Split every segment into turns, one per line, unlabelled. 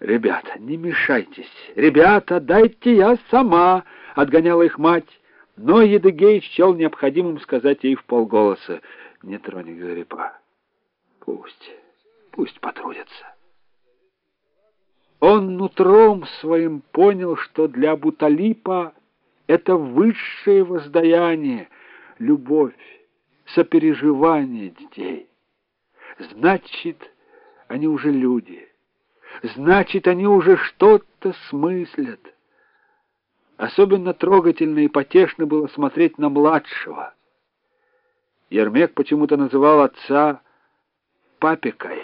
«Ребята, не мешайтесь! Ребята, дайте я сама!» — отгоняла их мать. Но Едыгей счел необходимым сказать ей в полголоса. «Не тронь Зарипа. Пусть, пусть потрудятся». Он нутром своим понял, что для Буталипа это высшее воздаяние, любовь, сопереживание детей. Значит, они уже люди. Значит, они уже что-то смыслят. Особенно трогательно и потешно было смотреть на младшего. Ермек почему-то называл отца папикой,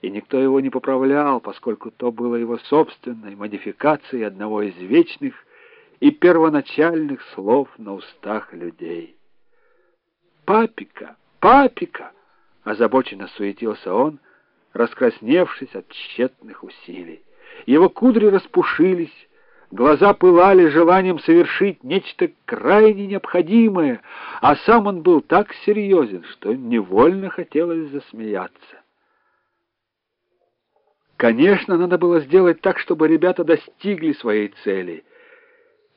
и никто его не поправлял, поскольку то было его собственной модификацией одного из вечных и первоначальных слов на устах людей. «Папика! Папика!» — озабоченно суетился он, раскрасневшись от тщетных усилий. Его кудри распушились, глаза пылали желанием совершить нечто крайне необходимое, а сам он был так серьезен, что невольно хотелось засмеяться. Конечно, надо было сделать так, чтобы ребята достигли своей цели.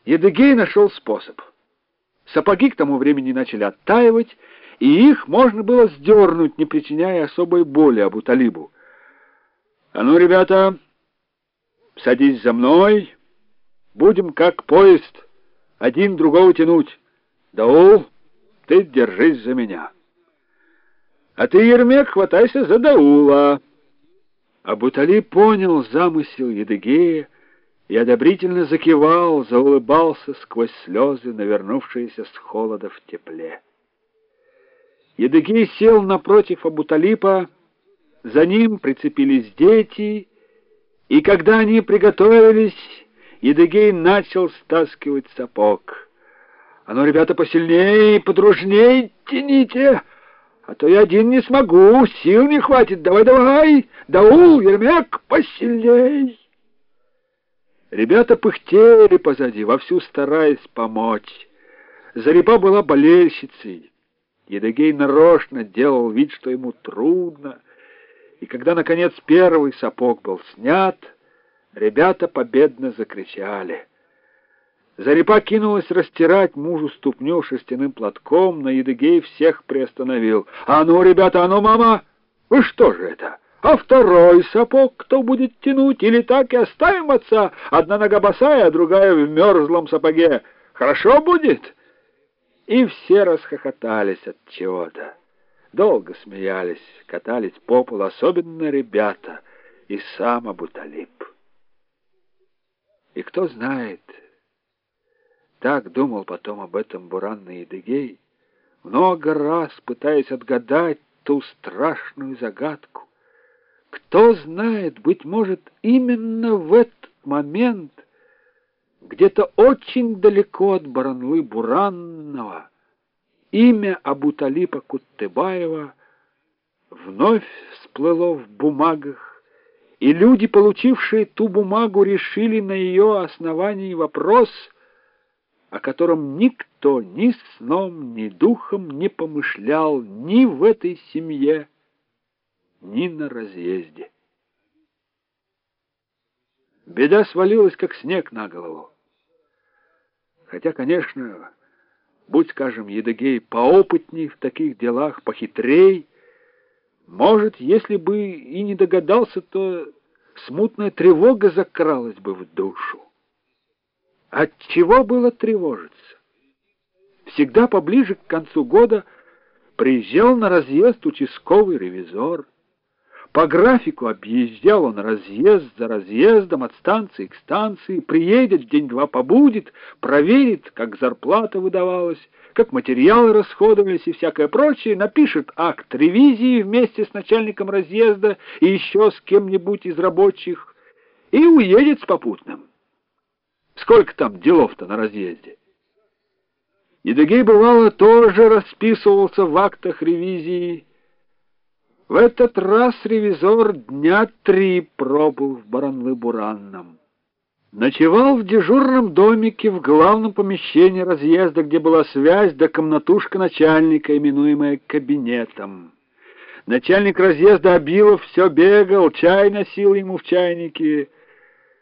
Едыгей нашел способ. Сапоги к тому времени начали оттаивать, и их можно было сдернуть, не причиняя особой боли Абу-Талибу. «А ну, ребята, садись за мной, будем как поезд, один другого тянуть. Даул, ты держись за меня. А ты, Ермек, хватайся за Даула». Абу-Талиб понял замысел Едыгея и одобрительно закивал, заулыбался сквозь слезы, навернувшиеся с холода в тепле. Едыгей сел напротив Абуталипа, за ним прицепились дети, и когда они приготовились, Едыгей начал стаскивать сапог. «А ну, ребята, посильнее и подружней тяните, а то я один не смогу, сил не хватит, давай-давай, Даул, Ермек, посильней!» Ребята пыхтели позади, вовсю стараясь помочь. Зарипа была болельщицей. Едыгей нарочно делал вид, что ему трудно, и когда, наконец, первый сапог был снят, ребята победно закричали. Зарипа кинулась растирать мужу ступню шерстяным платком, но Едыгей всех приостановил. «А ну, ребята, а ну, мама! Вы что же это? А второй сапог кто будет тянуть? Или так и оставим отца? Одна нога босая, а другая в мерзлом сапоге. Хорошо будет?» И все расхохотались от чего-то. Долго смеялись, катались по полу, особенно ребята и сам Абуталип. И кто знает, так думал потом об этом буранный Едыгей, много раз пытаясь отгадать ту страшную загадку. Кто знает, быть может, именно в этот момент где-то очень далеко от Баранлы-Буранного имя Абуталипа Куттыбаева вновь всплыло в бумагах, и люди, получившие ту бумагу, решили на ее основании вопрос, о котором никто ни сном, ни духом не помышлял ни в этой семье, ни на разъезде. Беда свалилась, как снег на голову. Хотя, конечно, будь, скажем, Едыгей поопытней в таких делах, похитрей, может, если бы и не догадался, то смутная тревога закралась бы в душу. От чего было тревожиться? Всегда поближе к концу года приезжал на разъезд участковый ревизор — по графику объезжал он разъезд за разъездом от станции к станции, приедет, день-два побудет, проверит, как зарплата выдавалась, как материалы расходовались и всякое прочее, напишет акт ревизии вместе с начальником разъезда и еще с кем-нибудь из рабочих и уедет с попутным. Сколько там делов-то на разъезде? Едыгей, бывало, тоже расписывался в актах ревизии, в этот раз ревизор дня три пробыл в Баранлы-Буранном. Ночевал в дежурном домике в главном помещении разъезда, где была связь да комнатушка начальника, именуемая кабинетом. Начальник разъезда Абилов все бегал, чай носил ему в чайнике.